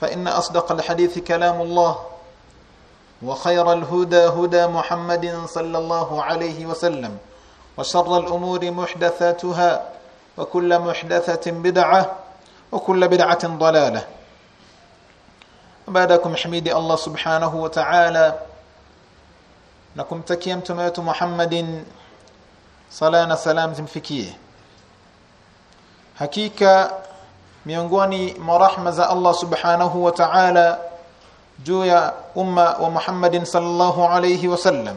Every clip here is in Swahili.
فإن أصدق الحديث كلام الله وخير الهدى هدى محمد صلى الله عليه وسلم وشر الأمور محدثاتها وكل محدثة بدعة وكل بدعة ضلالة. أبادكم حميد الله سبحانه وتعالى. نكم تكيم تميت محمد صلانا سلام زمفكيه حقيقة miongoni mwa rahma za Allah subhanahu wa ta'ala juu ya umma wa Muhammadin sallallahu alayhi wasallam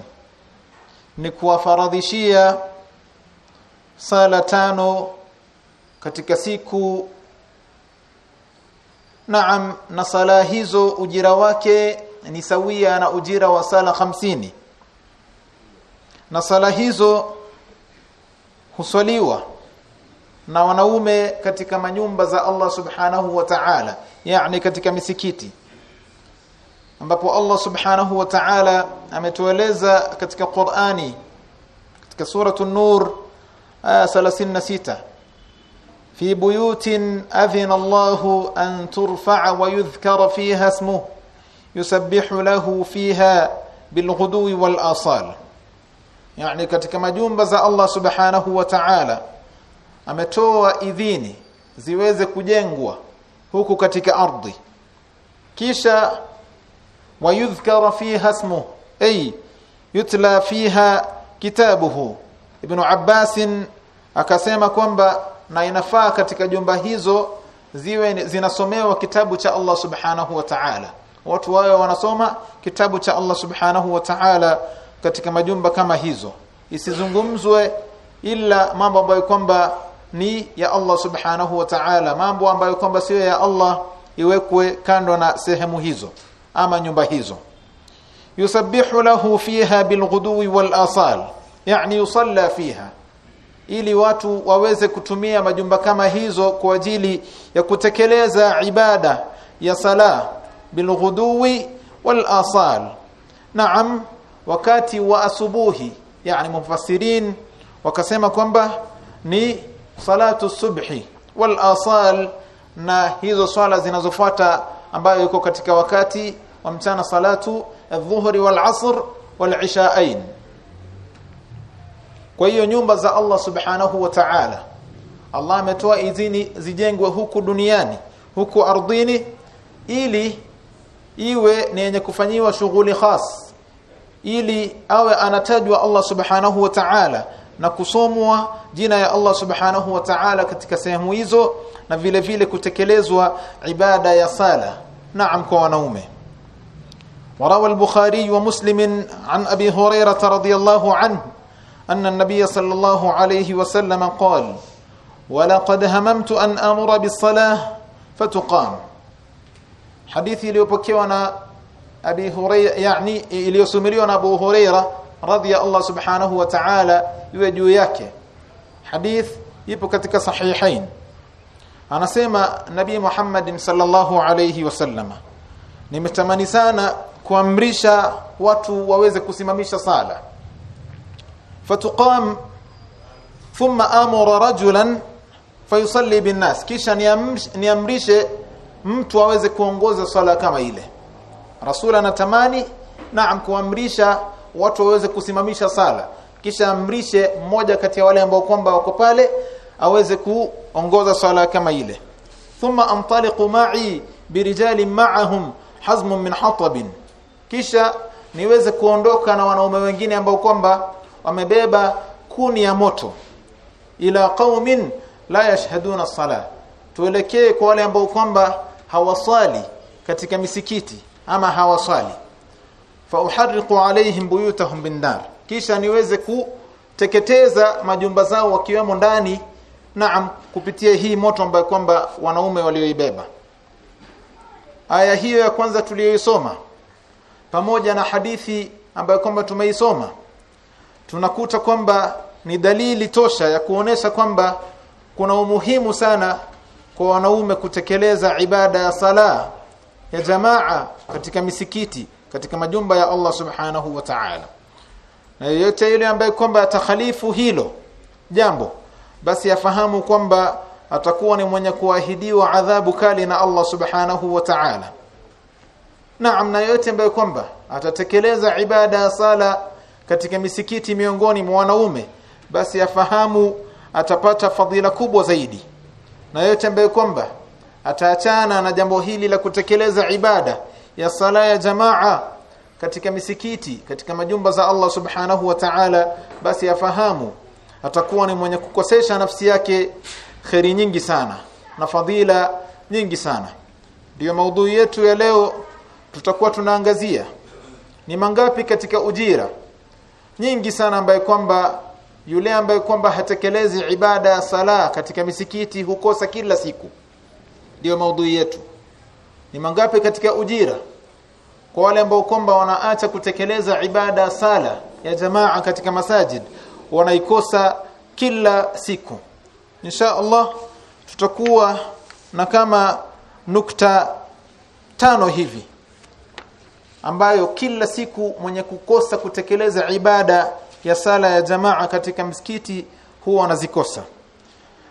ni kuwafaradhishia sala tano katika siku. Naam na sala hizo ujira wake ni sawia na ujira wa sala hamsini. Na sala hizo huswaliwa na wanaume katika manyumba za Allah subhanahu wa ta'ala yani katika misikiti ambapo Allah subhanahu wa ta'ala ametueleza katika Qur'ani katika suratu Nur aya 36 fi buyutin adhina Allahu an turfa'a wa yudhkara fiha ismuhu yusabbihu lahu fiha bilghudwi wal asal. Yani katika majumba za Allah subhanahu wa ta'ala ametoa idhini ziweze kujengwa huku katika ardhi. Kisha wayudhkara fiha ismu ay yutla fiha kitabuhu. Ibn Abbas akasema kwamba na inafaa katika jumba hizo ziwe zinasomewa kitabu cha Allah subhanahu wa ta'ala. Watu wao wanasoma kitabu cha Allah subhanahu wa ta'ala katika majumba kama hizo. Isizungumzwe ila mambo ambayo kwamba ni ya Allah subhanahu wa ta'ala. Mambo ambayo kwamba sio ya Allah iwekwe kando na sehemu hizo ama nyumba hizo. Yusabbihu lahu fiha bilghudwi wal asal yani yusalla fiha ili watu waweze kutumia majumba kama hizo kwa ajili ya kutekeleza ibada ya sala bilghudwi wal asal. Naam wakati wa asubuhi yani mufassirin wakasema kwamba ni salatu subhi wal asal na hizo swala zinazofuata ambayo iko katika wakati wa mchana salatu adh-dhuhri wal asr wal ishaain. Kwa hiyo nyumba za Allah subhanahu wa ta'ala Allah ametoa idhini zijengwe huku duniani huku ardhini ili iwe ni yenye kufanyiwa shughuli khas ili awe anatajwa Allah subhanahu wa ta'ala na kusomwa jina ya Allah subhanahu wa ta'ala katika sehemu hizo na vile vile kutekelezwa ibada ya sala naam kwa wanaume وروى البخاري ومسلم عن أبي هريرة رضي الله عنه أن النبي صلى الله عليه وسلم قال ولقد هممت أن أمر بالصلاة فتقام حديثي ليبكيونا أبي هريرة يعني ليسمليون أبو هريرة radhi ya Allah subhanahu wa ta'ala iwe juu yake. Hadith ipo katika sahihain. Anasema nabii Muhammad sallallahu alayhi wasallam nimetamani sana kuamrisha watu waweze kusimamisha sala. Fatuqam thumma amara rajulan fayusalli binnas. Kisha niamrishe mtu aweze kuongoza swala kama ile. Rasul anatamani naam kuamrisha watu waweze kusimamisha sala. Kisha amrishe mmoja kati ya wale ambao kwamba wako pale aweze kuongoza sala kama ile. Thumma antaliqu ma'i birijalin ma'ahum hazmun min hatabin. Kisha niweze kuondoka na wanaume wengine ambao kwamba wamebeba kuni ya moto. Ila qaumin la yashhaduna sala tuelekee kwa wale ambao kwamba hawasali katika misikiti ama hawasali fa uharriqu alaihim buyutahum binnar. Kisha niweze kuteketeza majumba zao wakiwemo ndani naam kupitia hii moto ambayo kwamba wanaume walioibeba. Aya hiyo ya kwanza tuliyoisoma pamoja na hadithi ambayo kwamba tumeisoma tunakuta kwamba ni dalili tosha ya kuonesha kwamba kuna umuhimu sana kwa wanaume kutekeleza ibada ya sala ya jamaa katika misikiti katika majumba ya Allah subhanahu wa ta'ala. Na yeyote yule ambaye kwamba atakhalifu hilo jambo basi afahamu kwamba atakuwa ni mwenye kuahidiwa adhabu kali na Allah subhanahu wa ta'ala. Naam na yote ambaye kwamba atatekeleza ibada ya sala katika misikiti miongoni mwa wanaume basi afahamu atapata fadhila kubwa zaidi. Na yote ambaye kwamba ataachana na jambo hili la kutekeleza ibada ya sala ya jamaa katika misikiti katika majumba za Allah subhanahu wa ta'ala basi afahamu atakuwa ni mwenye kukosesha nafsi yake kheri nyingi sana na fadhila nyingi sana. Ndiyo maudhui yetu ya leo tutakuwa tunaangazia ni mangapi katika ujira nyingi sana ambaye kwamba yule ambaye kwamba hatekelezi ibada ya sala katika misikiti hukosa kila siku. Ndiyo maudhui yetu ni mangapi katika ujira? Kwa wale ambao kwamba wanaacha kutekeleza ibada sala ya jamaa katika masajid wanaikosa kila siku. Insha Allah tutakuwa na kama nukta tano hivi ambayo kila siku mwenye kukosa kutekeleza ibada ya sala ya jamaa katika msikiti huwa anazikosa.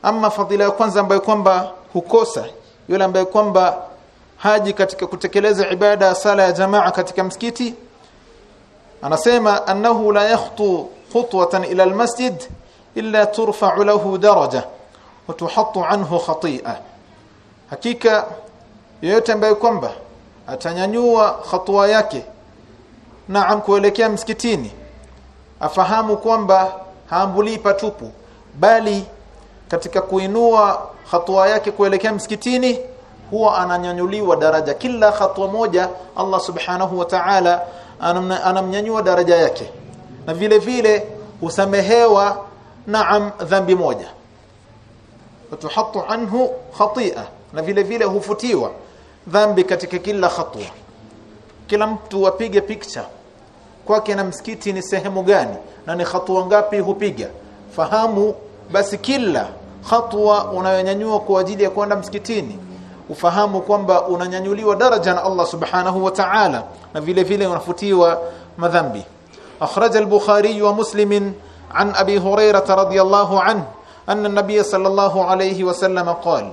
Ama fadhila ya kwanza ambayo kwamba hukosa yule ambaye kwamba haji katika kutekeleza ibada ya sala ya jamaa katika msikiti. Anasema annahu la yakhtu khutwatan ila almasjid illa turfa'u lahu daraja wa tuhattu anhu khati'a. Hakika yeyote ambayo kwamba atanyanyua hatua yake naam kuelekea msikitini afahamu kwamba haambulii patupu bali katika kuinua hatua yake kuelekea msikitini huwa ananyanyuliwa daraja. Kila hatua moja Allah subhanahu wa ta'ala anamnyanyua daraja yake. Na vile vile husamehewa naam dhambi moja. Watuhatu anhu khati'a. Na vile vile hufutiwa dhambi katika kila hatua. Kila mtu apige picture. Kwake na msikiti ni sehemu gani? Na ni hatua ngapi hupiga? Fahamu basi kila hatua unayonyanyua kwa ajili ya kwenda msikitini ufahamu kwamba unanyanyuliwa daraja na Allah subhanahu wa ta'ala na vile vile unafutiwa madhambi akhraj al-bukhari wa muslim an abi hurairah radiyallahu anhu anna an-nabiy sallallahu alayhi wa sallam qala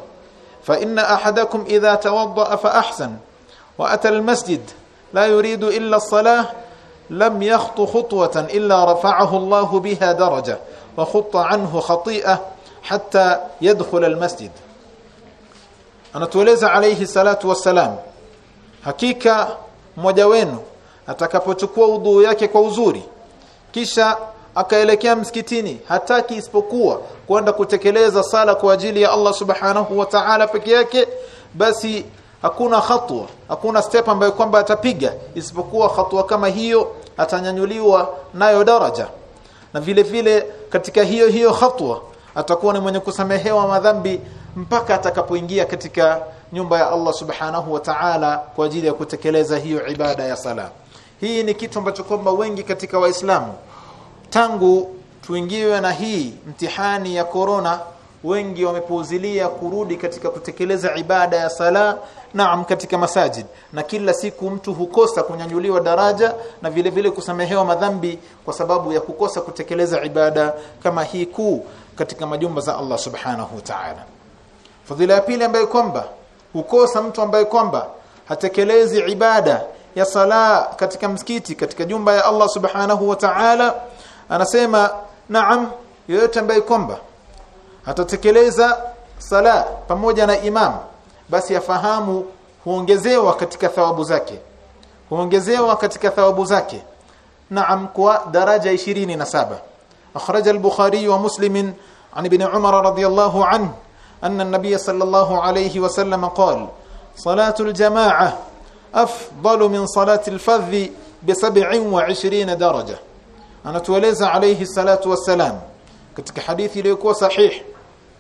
fa inna ahadakum idha tawadda fa ahsan wa ata al-masjid la yuridu illa as-salah لم يخط خطوة إلا رفعه الله بها درجة عنه خطيئة حتى يدخل المسجد anatueleza alayhi salatu wassalam hakika mmoja wenu atakapochukua udhu yake kwa uzuri kisha akaelekea msikitini hataki isipokuwa kwenda kutekeleza sala kwa ajili ya Allah subhanahu wa ta'ala peke yake basi hakuna hatua hakuna step ambayo kwamba atapiga isipokuwa hatua kama hiyo atanyanyuliwa nayo daraja. Na vile vile katika hiyo hiyo hatua atakuwa ni mwenye kusamehewa madhambi mpaka atakapoingia katika nyumba ya Allah subhanahu wa ta'ala kwa ajili ya kutekeleza hiyo ibada ya sala. Hii ni kitu ambacho kwamba wengi katika waislamu tangu tuingiwe na hii mtihani ya korona wengi wamepuuzilia kurudi katika kutekeleza ibada ya sala naam katika masajid. Na kila siku mtu hukosa kunyanyuliwa daraja na vile vile kusamehewa madhambi kwa sababu ya kukosa kutekeleza ibada kama hii kuu katika majumba za Allah subhanahu wa ta'ala. Fadhila ya pili ambayo kwamba hukosa mtu ambaye kwamba hatekelezi ibada ya sala katika msikiti katika jumba ya Allah subhanahu wa ta'ala anasema naam yeyote ambaye kwamba hatatekeleza sala pamoja na imam basi afahamu huongezewa katika thawabu zake. Huongezewa katika thawabu zake. Naam kwa daraja 27 akhraj al-bukhari wa muslim an ابن عمر رضي الله عنه أن النبي صلى الله عليه وسلم قال صلاة الجماعة أفضل من صلاة الفذ al-fadh درجة. 27 daraja anatueleza alayhi salatu wassalam katika hadithi iliyokuwa sahih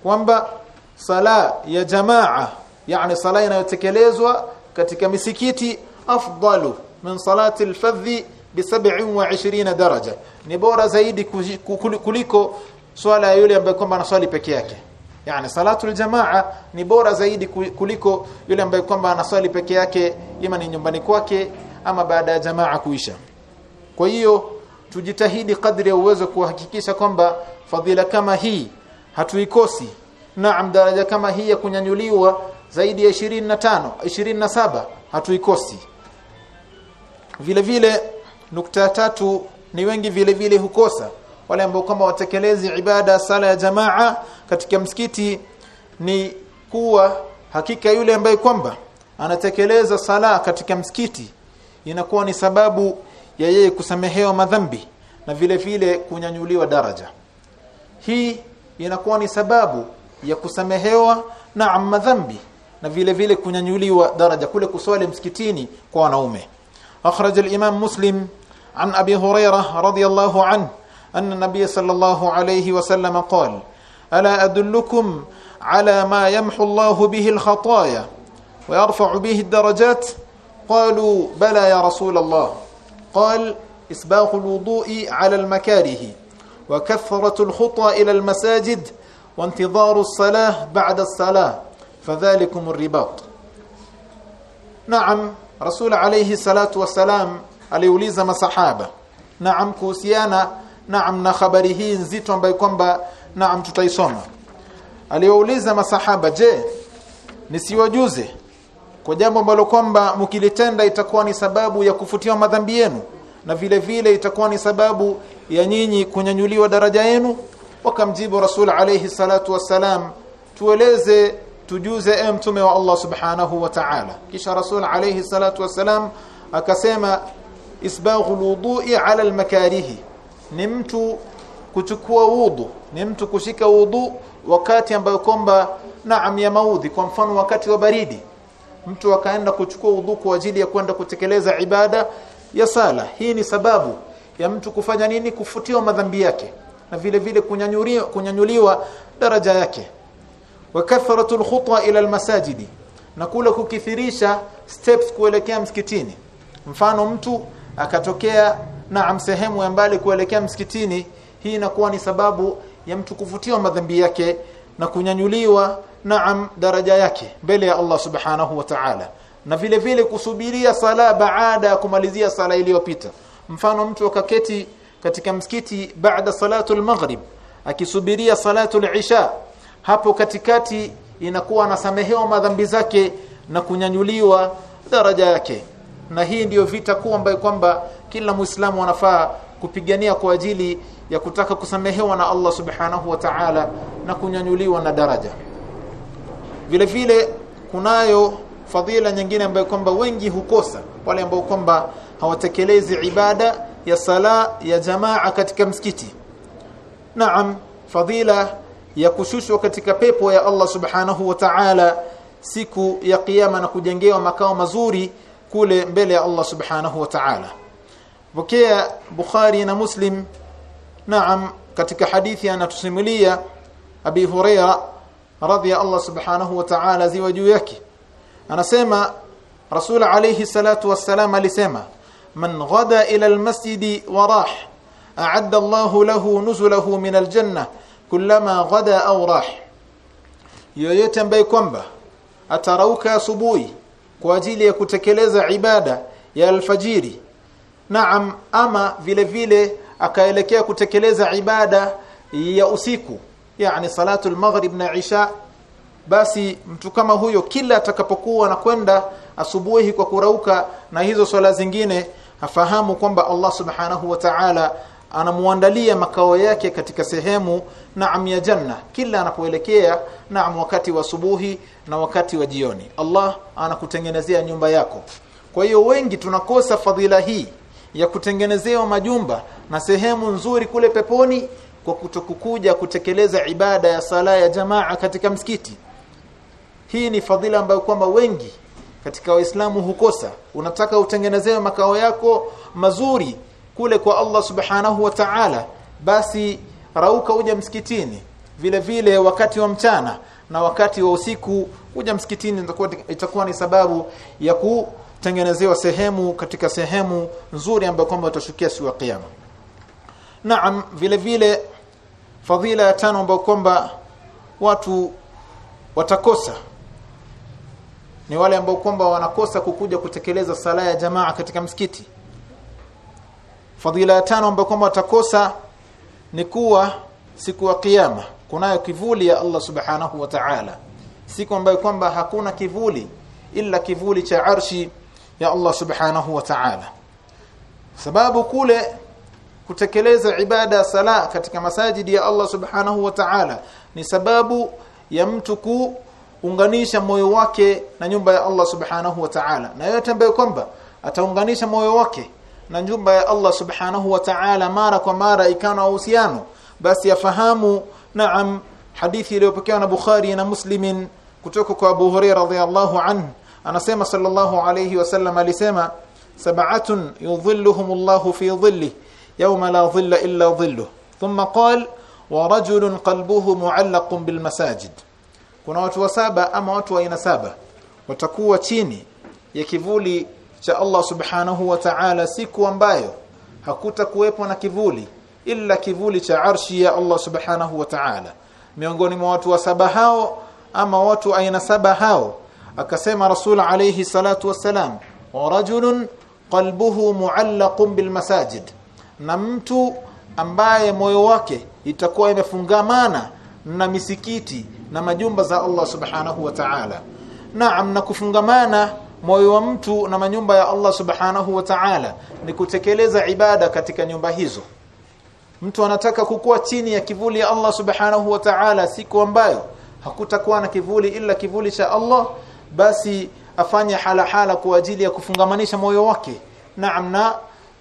kwamba sala ya jamaa yani sala inayotekelezwa katika misikiti afdalu min salati al-fadhi bi 27 daraja ni bora zaidi kuliko swala ya yule ambaye kwamba anaswali peke yake. Yani salatu al-jamaa ni bora zaidi kuliko yule ambaye kwamba anaswali peke yake ima ni nyumbani kwake ama baada ya jamaa kuisha. Kwa hiyo tujitahidi kadri ya uwezo kuhakikisha kwamba fadhila kama hii hatuikosi. Naam daraja kama hii ya kunyanyuliwa zaidi ya 25 27 hatuikosi. Vile vile nukta tatu ni wengi vile vile hukosa wale ambao kama watekelezi ibada sala ya jamaa katika msikiti ni kuwa hakika yule ambaye kwamba anatekeleza sala katika msikiti inakuwa ni sababu ya yeye kusamehewa madhambi na vile vile kunyanyuliwa daraja. Hii inakuwa ni sababu ya kusamehewa na madhambi na vile vile kunyanyuliwa daraja kule kuswali msikitini kwa wanaume. Akhraj al-imam muslim an abi hurairah radiyallahu anhu أن النبي صلى الله عليه وسلم قال ألا أدلكم على ما يمحو الله به الخطايا ويرفع به الدرجات؟ قالوا بلى يا رسول الله. قال إسباغ الوضوء على المكاره وكثرة الخطى إلى المساجد وانتظار الصلاة بعد الصلاة فذلكم الرباط. نعم رسول عليه الصلاة والسلام wasalam aliuliza masahaba. نعم كوسيانا naam na habari hii nzito ambayo kwamba naam tutaisoma. Aliouliza masahaba je nisiwajuze kwa jambo ambalo kwamba mkilitenda itakuwa ni sababu ya kufutiwa madhambi yenu na vile vile itakuwa ni sababu ya nyinyi kunyanyuliwa daraja yenu? Wakamjibu rasul alayhi salatu wassalam tueleze tujuze e mtume wa Allah subhanahu wa ta'ala. Kisha rasul alayhi salatu wassalam akasema isbaghu alwudu'i ala almakarihi ni mtu kuchukua wudu ni mtu kushika wudu wakati ambayo kwamba naam ya maudhi kwa mfano wakati wa baridi. Mtu akaenda kuchukua wudu kwa ajili ya kwenda kutekeleza ibada ya sala. Hii ni sababu ya mtu kufanya nini? Kufutiwa madhambi yake na vile vile kunyanyuliwa kunyanyuliwa daraja yake. Wa kathratu alkhutwa ila almasajidi na kula kukithirisha steps kuelekea msikitini. Mfano mtu akatokea naam sehemu ya mbali kuelekea msikitini hii inakuwa ni sababu ya mtu kuvutiwa madhambi yake na kunyanyuliwa naam daraja yake mbele ya Allah subhanahu wa ta'ala. Na vile vile kusubiria sala baada ya kumalizia sala iliyopita. Mfano mtu akaketi katika msikiti baada salatu al-maghrib akisubiria salatu al-isha hapo katikati inakuwa anasamehewa madhambi zake na kunyanyuliwa daraja yake na hii ndiyo vita kuu ambayo kwamba kila muislamu anafaa kupigania kwa ajili ya kutaka kusamehewa na Allah subhanahu wa ta'ala na kunyanyuliwa na daraja. Vile vile kunayo fadhila nyingine ambayo kwamba wengi hukosa wale ambao kwamba hawatekelezi ibada ya sala ya jamaa katika msikiti. Naam fadhila ya kushushwa katika pepo ya Allah subhanahu wa ta'ala siku ya kiyama na kujengewa makao mazuri kule mbele ya Allah subhanahu wa ta'ala pokea Bukhari na Muslim naam katika hadithi anatusimulia Abi Huraira radhiya Allah subhanahu wa ta'ala ziwa juu yake anasema Rasul alayhi salatu wassalam alisema man ghada ila almasjid wa rah a'adda Allah lahu nuzulahu min aljanna kullama ghada aw rah yoyote ambaye kwamba atarauka asubuhi kwa ajili ya kutekeleza ibada ya alfajiri. Naam ama vile vile akaelekea kutekeleza ibada ya usiku yani salatu maghrib na isha basi mtu kama huyo kila atakapokuwa anakwenda asubuhi kwa kurauka na hizo swala zingine afahamu kwamba Allah subhanahu wa ta'ala anamuandalia makao yake katika sehemu naam ya janna. Kila anapoelekea naam wakati wa subuhi na wakati wa jioni. Allah anakutengenezea nyumba yako. Kwa hiyo wengi tunakosa fadhila hii ya kutengenezewa majumba na sehemu nzuri kule peponi kwa kutokukuja kutekeleza ibada ya sala ya jamaa katika msikiti. Hii ni fadhila ambayo kwamba wengi katika waislamu hukosa. Unataka utengenezewe makao yako mazuri kule kwa Allah subhanahu wa ta'ala basi rauka uja msikitini. Vile vile wakati wa mchana na wakati wa usiku kuja msikitini itakuwa, itakuwa ni sababu ya kutengenezewa sehemu katika sehemu nzuri ambayo kwamba utashukia siku ya kiyama. Naam vile vile fadhila ya tano ambayo kwamba watu watakosa ni wale ambao kwamba wanakosa kukuja kutekeleza sala ya jamaa katika msikiti. Fadhila ya tano ambayo kwamba watakosa ni kuwa siku ya kiyama kunayo kivuli ya Allah subhanahu wa ta'ala. Siku ambayo kwamba hakuna kivuli ila kivuli cha arshi ya Allah subhanahu wa ta'ala. Sababu kule kutekeleza ibada sala katika masajidi ya Allah subhanahu wa ta'ala ni sababu ya mtu kuunganisha moyo wake na nyumba ya Allah subhanahu wa ta'ala. Na yote ambayo kwamba ataunganisha moyo wake na nyumba ya Allah subhanahu wa ta'ala mara kwa mara ikana uhusiano basi afahamu naam hadithi iliyopokewa na Bukhari na Muslimin kutoka kwa Abu Hurairah radhiyallahu anhu anasema sallallahu alayhi wasallam alisema sab'atun yudhilluhum Allah fi dhillihi yawma la dhilla illa dhilluhu. Thumma qala wa rajulun qalbuhu mu'allaqun bil masajid. Kuna watu wa saba ama watu aina saba watakuwa chini ya kivuli cha Allah subhanahu wa ta'ala siku ambayo hakutakuwepo na kivuli ila kivuli cha arshi ya Allah subhanahu wa ta'ala. Miongoni mwa watu wa saba hao ama watu aina saba hao akasema rasul alayhi salatu wassalam wa rajulun qalbuhu muallaqun bil masajid. Na mtu ambaye moyo wake itakuwa imefungamana na misikiti na majumba za Allah subhanahu wa ta'ala. Naam na kufungamana moyo wa mtu na manyumba ya Allah subhanahu wa ta'ala ni kutekeleza ibada katika nyumba hizo mtu anataka kukua chini ya kivuli ya Allah subhanahu wa ta'ala siku ambayo hakutakuwa na kivuli ila kivuli cha Allah basi afanye hala hala kwa ajili ya kufungamanisha moyo wake. Naam na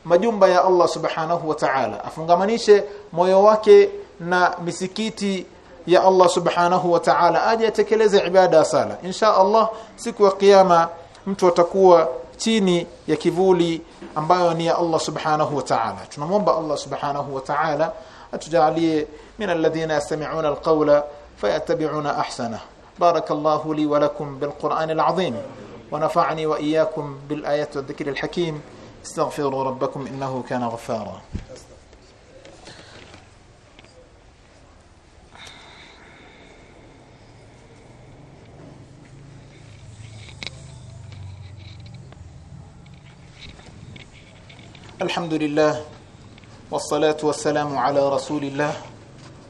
majumba ya Allah subhanahu wa ta'ala. Afungamanishe moyo wake na misikiti ya Allah subhanahu wa ta'ala. Aje atekeleze ibada sala. Insha Allah siku ya kiyama mtu atakuwa chini ya kivuli ambayo ni ya Allah subhanahu wa ta'ala tunamwomba Allah subhanahu wa ta'ala atujalie min alladhina yastami'una alqawla fayattabi'una ahsana barakallahu li wa lakum bilqur'an alazim ونفعني وإياكم بالآيات والذكر الحكيم استغفروا ربكم إنه كان غفارا الحمد لله والصلاة والسلام على رسول الله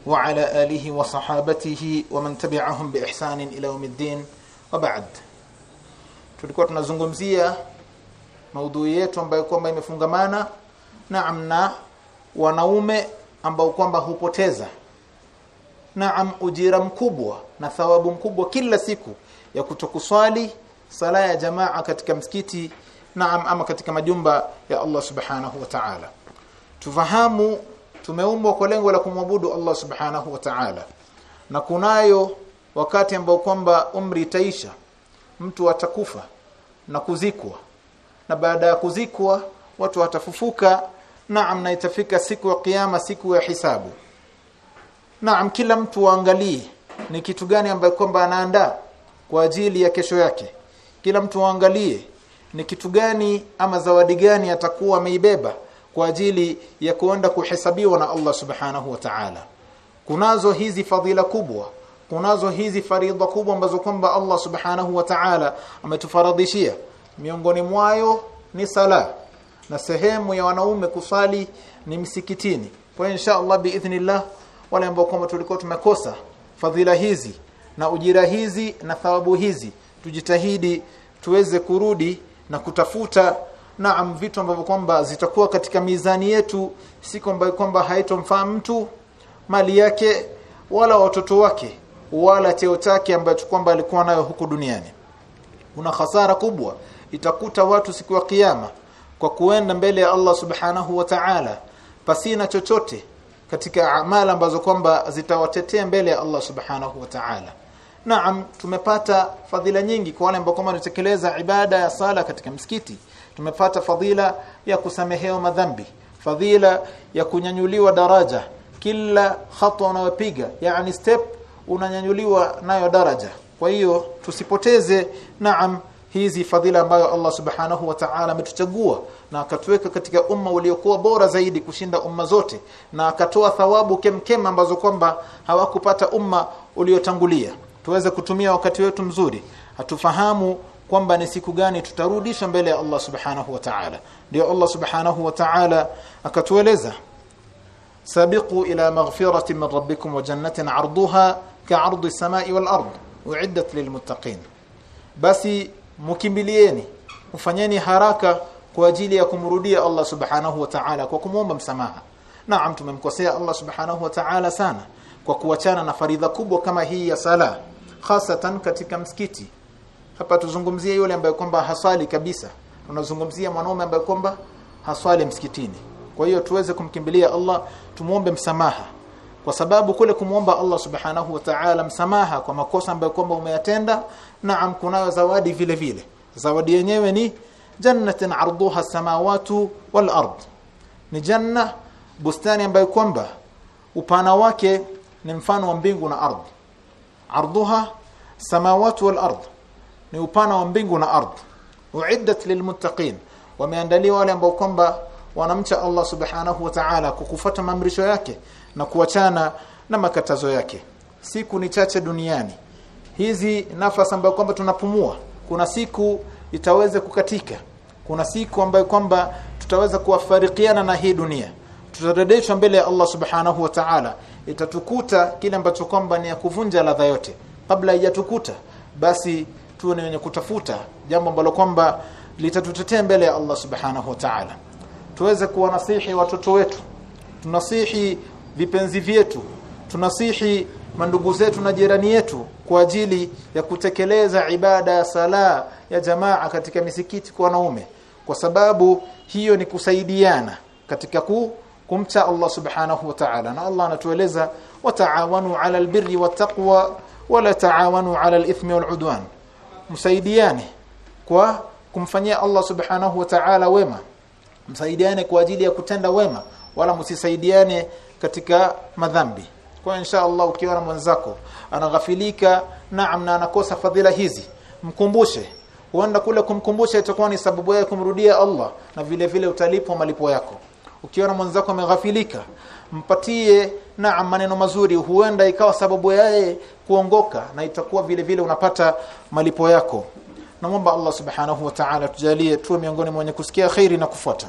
وعلى آله وصحابته ومن تبعهم بإحسان إلى يوم الدين وبعد tulikuwa tunazungumzia maudhui yetu ambayo kwamba imefungamana naam na wanaume ambao kwamba hupoteza naam ujira mkubwa na thawabu mkubwa kila siku ya kutokuswali sala ya jamaa katika msikiti naam ama katika majumba ya Allah subhanahu wa ta'ala. Tufahamu tumeumbwa kwa lengo la kumwabudu Allah subhanahu wa ta'ala. Na kunayo wakati ambao kwamba umri itaisha mtu atakufa na kuzikwa. Na baada ya kuzikwa watu watafufuka. Naam na itafika siku ya kiyama siku ya hisabu. Naam kila mtu aangalie ni kitu gani ambacho kwamba anaandaa kwa ajili ya kesho yake. Kila mtu aangalie ni kitu gani ama zawadi gani atakuwa ameibeba kwa ajili ya kuenda kuhesabiwa na Allah subhanahu wa ta'ala. Kunazo hizi fadhila kubwa kunazo hizi faridha kubwa ambazo kwamba Allah subhanahu wa ta'ala ametufaradhishia. Miongoni mwayo ni sala na sehemu ya wanaume kusali ni msikitini. Kwa insha Allah biidhnillah wale ambao kwamba tulikuwa tumekosa fadhila hizi na ujira hizi na thawabu hizi tujitahidi tuweze kurudi na kutafuta naam vitu ambavyo kwamba zitakuwa katika mizani yetu si kwamba kwamba haitomfaa mtu mali yake wala watoto wake wala cheo chake ambacho kwamba alikuwa nayo huku duniani. Kuna hasara kubwa. Itakuta watu siku ya kiyama kwa kuenda mbele ya Allah subhanahu wa ta'ala pasina chochote katika amala ambazo kwamba zitawatetea mbele ya Allah subhanahu wa ta'ala Naam tumepata fadhila nyingi kwa wale ambao kwamba wanatekeleza ibada ya sala katika msikiti. Tumepata fadhila ya kusamehewa madhambi fadhila ya kunyanyuliwa daraja. Kila hatua unayopiga yani step unanyanyuliwa nayo daraja. Kwa hiyo tusipoteze naam hizi fadhila ambayo Allah subhanahu wa ta'ala ametuchagua na akatuweka katika umma uliokuwa bora zaidi kushinda umma zote na akatoa thawabu kemkem ambazo kwamba hawakupata umma uliotangulia tuweze kutumia wakati wetu mzuri hatufahamu kwamba ni siku gani tutarudisha mbele ya Allah subhanahu wa ta'ala. Ndio Allah subhanahu wa ta'ala akatueleza sabiqu ila maghfirati min rabbikum wa jannatin 'arduha ka'ardi as-sama'i wal ard u'iddat lilmuttaqin basi mukimbilieni ufanyeni haraka kwa ajili ya kumrudia Allah subhanahu wa ta'ala kwa kumwomba msamaha. Naam tumemkosea Allah subhanahu wa ta'ala sana kwa kuachana na faridha kubwa kama hii ya sala hasatan katika msikiti. Hapa tuzungumzie yule ambaye kwamba hasali kabisa. Tunazungumzia mwanaume ambaye kwamba haswali msikitini. Kwa hiyo tuweze kumkimbilia Allah tumuombe msamaha. Kwa sababu kule kumuomba Allah subhanahu wa ta'ala msamaha kwa makosa ambayo kwamba umeyatenda naam kunayo zawadi vile vile. Zawadi yenyewe ni jannatin arduha samawati wal ard. Ni janna bustani ambayo kwamba upana wake ni mfano wa mbingu na ardhi arduha samawati wal ard. Ni upana wa mbingu na ardhi uiddat lilmuttaqin wameandaliwa wale ambao kwamba wanamcha Allah subhanahu wa ta'ala kukufuata maamrisho yake na kuachana na makatazo yake. Siku ni chache duniani. Hizi nafasi ambayo kwamba tunapumua kuna siku itaweza kukatika. Kuna siku ambayo kwamba tutaweza kuwafarikiana na hii dunia. Tutarejeshwa mbele ya Allah subhanahu wa ta'ala itatukuta kile ambacho kwamba ni ya kuvunja ladha yote. Kabla haijatukuta basi tuwe ni wenye kutafuta jambo ambalo kwamba litatutetea mbele ya Allah subhanahu wa ta'ala. Tuweze kuwanasihi watoto wetu tunasihi vipenzi vyetu tunasihi mandugu zetu na jirani yetu kwa ajili ya kutekeleza ibada ya sala ya jamaa katika misikiti kwa wanaume. Kwa sababu hiyo ni kusaidiana katika ku, kumcha Allah subhanahu wa ta'ala. Na Allah anatueleza wataawanu ala albirri wattaqwa wala taawanu ala alithmi waludwan msaidiane kwa kumfanyia Allah subhanahu wa ta'ala wema. Msaidiane kwa ajili ya kutenda wema wala msisaidiane katika madhambi. Kwa insha Allah ukiona mwenzako anaghafilika naam na anakosa fadhila hizi mkumbushe. Huenda kule kumkumbusha itakuwa ni sababu ya kumrudia Allah na vile vile utalipwa malipo yako ukiona mwenzako ameghafilika mpatie na maneno mazuri huenda ikawa sababu yaye kuongoka na itakuwa vile vile unapata malipo yako. Naomba Allah subhanahu wa ta'ala tujalie tuwe miongoni mwa wenye kusikia khairi na kufuata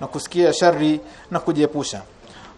na kusikia shari na kujiepusha.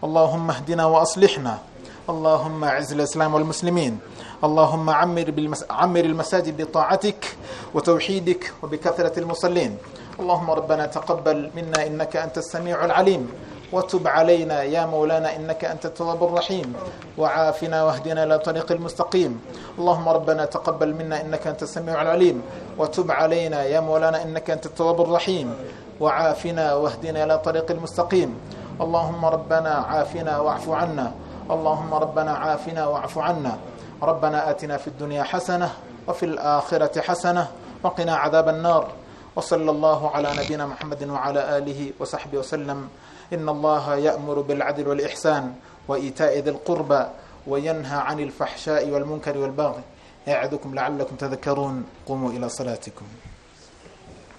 Allahumma hdina wa aslihna اللهم اعز الإسلام والمسلمين. اللهم عمر بالمس... عمر المساجد بطاعتك وتوحيدك وبكثرة المصلين. اللهم ربنا تقبل منا إنك أنت السميع العليم. وتب علينا يا مولانا إنك أنت التواب الرحيم. وعافنا واهدنا إلى طريق المستقيم. اللهم ربنا تقبل منا إنك أنت السميع العليم. وتب علينا يا مولانا إنك أنت التواب الرحيم. وعافنا واهدنا إلى طريق المستقيم. اللهم ربنا عافنا واعف عنا. اللهم ربنا عافنا واعف عنا. ربنا آتنا في الدنيا حسنة وفي الآخرة حسنة وقنا عذاب النار. وصلى الله على نبينا محمد وعلى آله وصحبه وسلم. إن الله يأمر بالعدل والإحسان وإيتاء ذي القربى وينهى عن الفحشاء والمنكر والبغي. يعظكم لعلكم تذكرون. قوموا إلى صلاتكم.